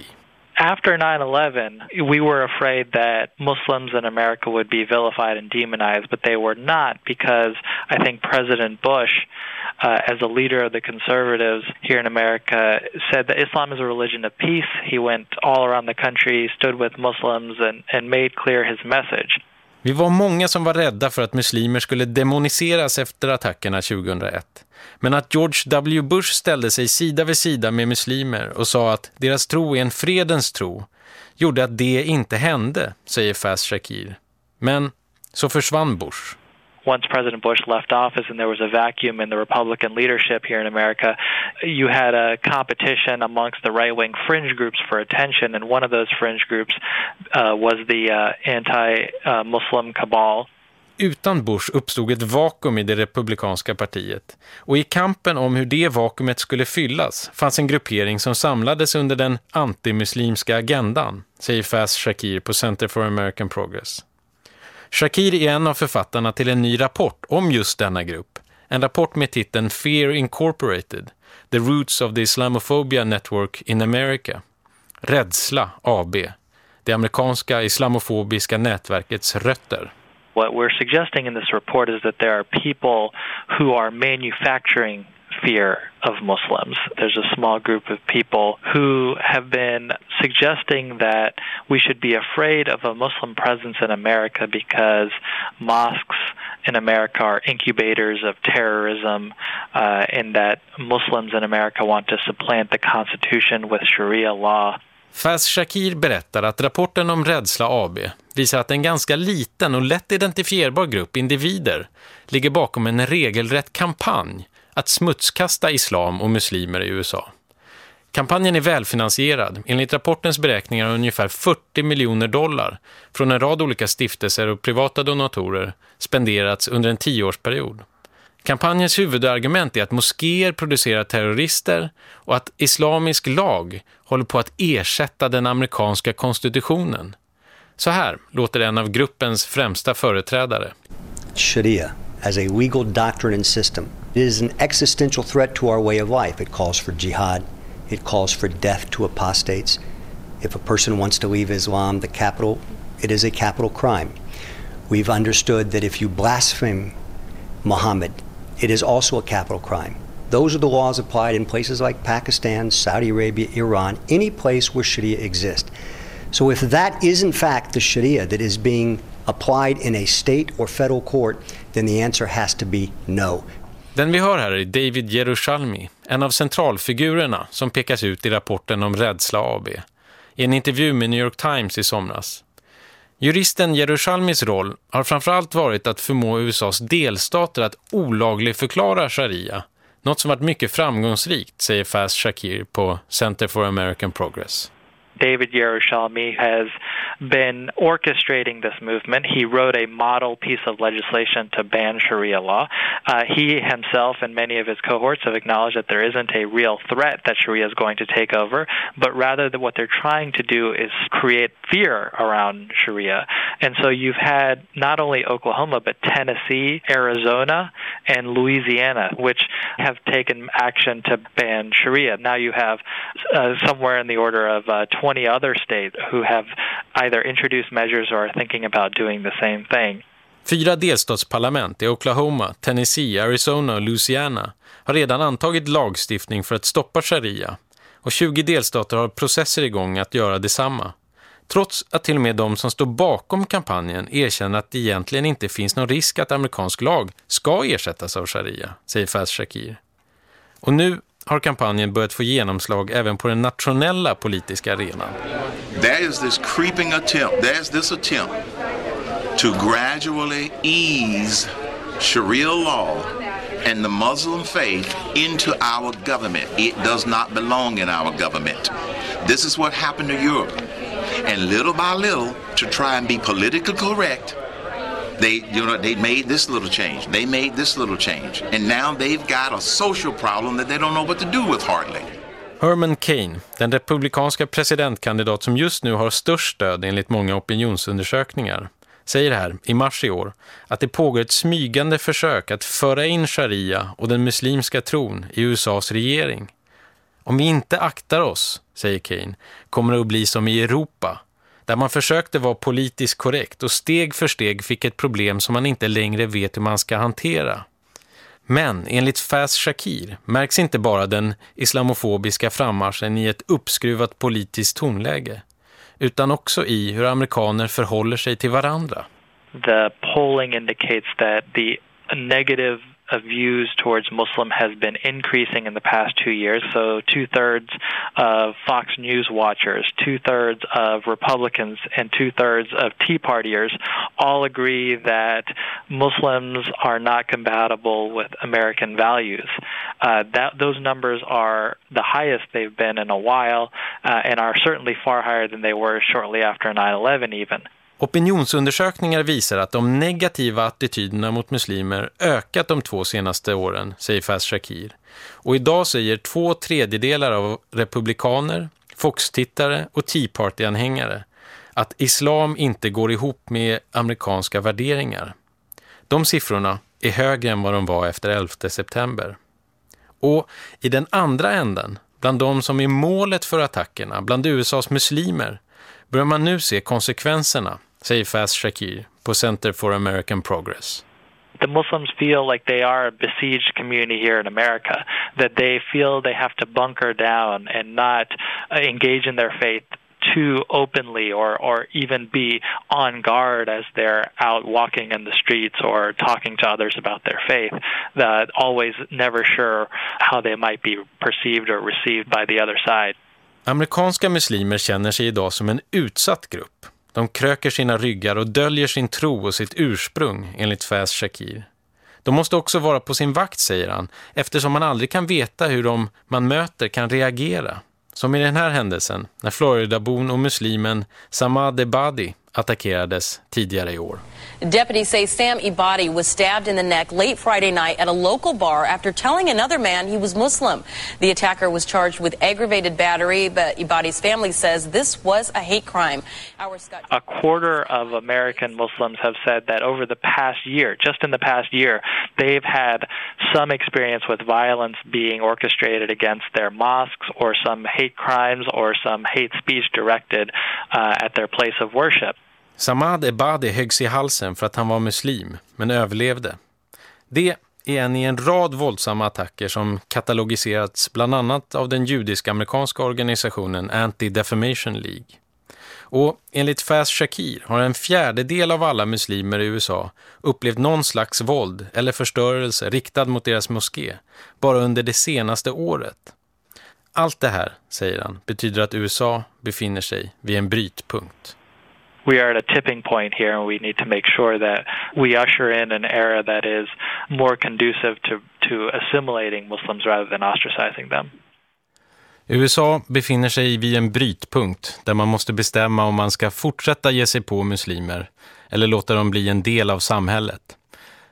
After 9-11, we were afraid that Muslims in America would be vilified and demonized, but they were not because I think President Bush, uh, as a leader of the conservatives here in America, said that Islam is a religion of peace. He went all around the country, stood with Muslims, and, and made clear his message. Vi var många som var rädda för att muslimer skulle demoniseras efter attackerna 2001. Men att George W. Bush ställde sig sida vid sida med muslimer och sa att deras tro är en fredens tro gjorde att det inte hände, säger Faz Shakir. Men så försvann Bush once President Bush left office and there was a vacuum in the Republican leadership here in America, you had a competition amongst the right wing fringe groups for attention, and one of those fringe groups uh, was the uh, anti Muslim cabal. Utan Bush uppstod ett vakuum i det republikanska partiet. Och i kampen om hur det vakuumet skulle fyllas fanns en gruppering som samlades under den antimuslimska agendan, säger Faz Shakir på Center for American Progress. Shakir är en av författarna till en ny rapport om just denna grupp. En rapport med titeln Fear Incorporated, The Roots of the Islamophobia Network in America. Rädsla AB, det amerikanska islamofobiska nätverkets rötter. What we're suggesting in this report is that there are people who are manufacturing fear of Muslims. There's a small group of people who have been suggesting that we should be afraid of a Muslim presence in America because mosques in America are incubators of terrorism uh, and that Muslims in America want to supplant the Constitution with Sharia law. Faz Shakir berättar att rapporten om Rädsla AB visar att en ganska liten och lätt identifierbar grupp individer ligger bakom en regelrätt kampanj att smutskasta islam och muslimer i USA. Kampanjen är välfinansierad. Enligt rapportens beräkningar har ungefär 40 miljoner dollar från en rad olika stiftelser och privata donatorer spenderats under en tioårsperiod. Kampanjens huvudargument är att moskéer producerar terrorister och att islamisk lag håller på att ersätta den amerikanska konstitutionen. Så här låter en av gruppens främsta företrädare. Sharia as a legal doctrine and system it is an existential threat to our way of life. It calls for jihad. It calls for death to apostates. If a person wants to leave Islam, the capital, it is a capital crime. We've understood that if you blaspheme Muhammad, it is also a capital crime. Those are the laws applied in places like Pakistan, Saudi Arabia, Iran, any place where Sharia exists. So if that is in fact the Sharia that is being applied in a state or federal court, then the answer has to be no. Den vi hör här är David Jerusalmi, en av centralfigurerna som pekas ut i rapporten om Rädsla AB. I en intervju med New York Times i somras. Juristen Jerusalmis roll har framförallt varit att förmå USAs delstater att olaglig förklara sharia. Något som varit mycket framgångsrikt, säger Faz Shakir på Center for American Progress. David Yerushalmi has been orchestrating this movement. He wrote a model piece of legislation to ban Sharia law. Uh, he himself and many of his cohorts have acknowledged that there isn't a real threat that Sharia is going to take over, but rather that what they're trying to do is create fear around Sharia. And so you've had not only Oklahoma, but Tennessee, Arizona, and Louisiana, which have taken action to ban Sharia. Now you have uh, somewhere in the order of uh, 20 other states who have either introduced measures or are thinking about doing the same thing. Fyra delstatsparlament i Oklahoma, Tennessee, Arizona och Louisiana har redan antagit lagstiftning för att stoppa sharia och 20 delstater har processer igång att göra detsamma. Trots att till och med de som står bakom kampanjen erkänner att det egentligen inte finns någon risk att amerikansk lag ska ersättas av sharia, säger Faz Shakir. Och nu har kampanjen börjat få genomslag även på den nationella politiska arenan. There is this creeping attempt, there's this attempt to gradually ease Sharia law and the Muslim faith into our government. It does not belong in our government. This is what happened to Europe. And little by little, to try and be politically correct, they, you know, they made this little change. They made this little change. And now they've got a social problem that they don't know what to do with hardly. Herman Cain, den republikanska presidentkandidat som just nu har störst stöd enligt många opinionsundersökningar, säger här i mars i år att det pågår ett smygande försök att föra in sharia och den muslimska tron i USAs regering. Om vi inte aktar oss, säger Kane, kommer det att bli som i Europa, där man försökte vara politiskt korrekt och steg för steg fick ett problem som man inte längre vet hur man ska hantera. Men enligt Faz Shakir märks inte bara den islamofobiska frammarschen i ett uppskruvat politiskt tonläge, utan också i hur amerikaner förhåller sig till varandra. The polling indicates that the negative views towards Muslim has been increasing in the past two years. So, two thirds of Fox News watchers, two thirds of Republicans, and two thirds of Tea Partiers all agree that Muslims are not compatible with American values. Uh, that those numbers are the highest they've been in a while, uh, and are certainly far higher than they were shortly after 9/11, even. Opinionsundersökningar visar att de negativa attityderna mot muslimer ökat de två senaste åren, säger Faz Shakir. Och idag säger två tredjedelar av republikaner, Fox-tittare och Tea Party-anhängare att islam inte går ihop med amerikanska värderingar. De siffrorna är högre än vad de var efter 11 september. Och i den andra änden, bland de som är målet för attackerna, bland USAs muslimer, börjar man nu se konsekvenserna säger Faz Shakir på Center for American Progress. the Muslims feel like they are a besieged community here in America, that they feel they have to bunker down and not uh, engage in their faith too openly or, or even be on guard as they're out walking in the streets or talking to others about their faith, that always never sure how they might be perceived or received by the other side. Amerikanska muslimer känner sig idag som en utsatt grupp. De kröker sina ryggar och döljer sin tro och sitt ursprung, enligt Fäs Shakir. De måste också vara på sin vakt, säger han, eftersom man aldrig kan veta hur de man möter kan reagera. Som i den här händelsen, när Floridabon och muslimen Samad Ebadi attackerades tidigare i år. Deputies say Sam Ibadi was stabbed in the neck late Friday night at a local bar after telling another man he was Muslim. The attacker was charged with aggravated battery, but Ibadi's family says this was a hate crime. A quarter of American Muslims have said that over the past year, just in the past year, they've had some experience with violence being orchestrated against their mosques or some hate crimes or some hate speech directed uh, at their place of worship. Samad Ebadi höggs i halsen för att han var muslim, men överlevde. Det är en i en rad våldsamma attacker som katalogiserats bland annat av den judisk-amerikanska organisationen Anti-Defamation League. Och enligt Faz Shakir har en fjärdedel av alla muslimer i USA upplevt någon slags våld eller förstörelse riktad mot deras moské bara under det senaste året. Allt det här, säger han, betyder att USA befinner sig vid en brytpunkt we are at a tipping point here and we need to make sure that we usher in an era that is more conducive to, to assimilating Muslims rather than ostracizing them. USA befinner sig vid en brytpunkt där man måste bestämma om man ska fortsätta ge sig på muslimer eller låta dem bli en del av samhället.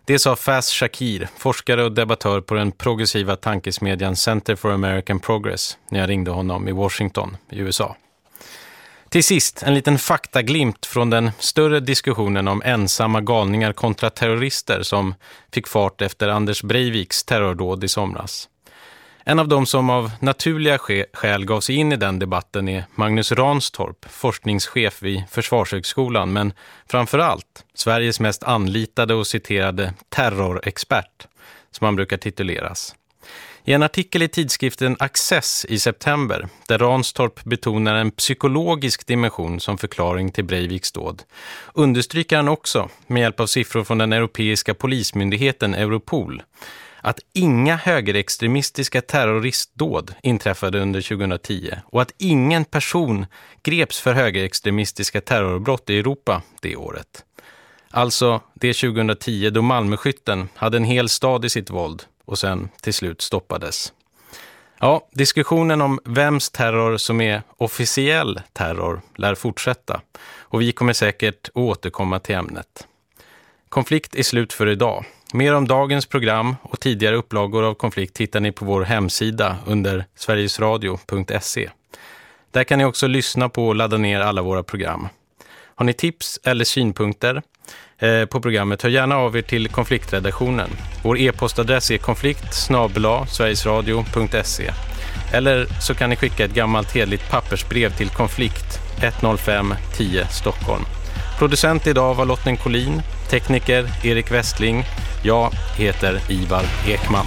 Det sa Faz Shakir, forskare och debattör på den progressiva tankesmedjan Center for American Progress, när jag ringde honom i Washington i USA. Till sist en liten faktaglimt från den större diskussionen om ensamma galningar kontra terrorister som fick fart efter Anders Breiviks terrordåd i somras. En av dem som av naturliga skäl gav sig in i den debatten är Magnus Ranstorp, forskningschef vid Försvarshögskolan, men framförallt Sveriges mest anlitade och citerade terrorexpert, som han brukar tituleras. I en artikel i tidskriften Access i september, där Ranstorp betonar en psykologisk dimension som förklaring till Breiviks dåd, understryker han också, med hjälp av siffror från den europeiska polismyndigheten Europol, att inga högerextremistiska terroristdåd inträffade under 2010 och att ingen person greps för högerextremistiska terrorbrott i Europa det året. Alltså det 2010 då Malmöskytten hade en hel stad i sitt våld och sen till slut stoppades. Ja, diskussionen om vems terror som är officiell terror lär fortsätta och vi kommer säkert återkomma till ämnet. Konflikt är slut för idag. Mer om dagens program och tidigare upplagor av konflikt hittar ni på vår hemsida under sverigesradio.se. Där kan ni också lyssna på och ladda ner alla våra program. Har ni tips eller synpunkter Eh, på programmet, hör gärna av er till konfliktredaktionen. Vår e-postadress är konflikt sverigesradio.se Eller så kan ni skicka ett gammalt hedligt pappersbrev till konflikt 105 10 Stockholm. Producent idag var Lotten Collin, tekniker Erik Westling. Jag heter Ivar Ekman.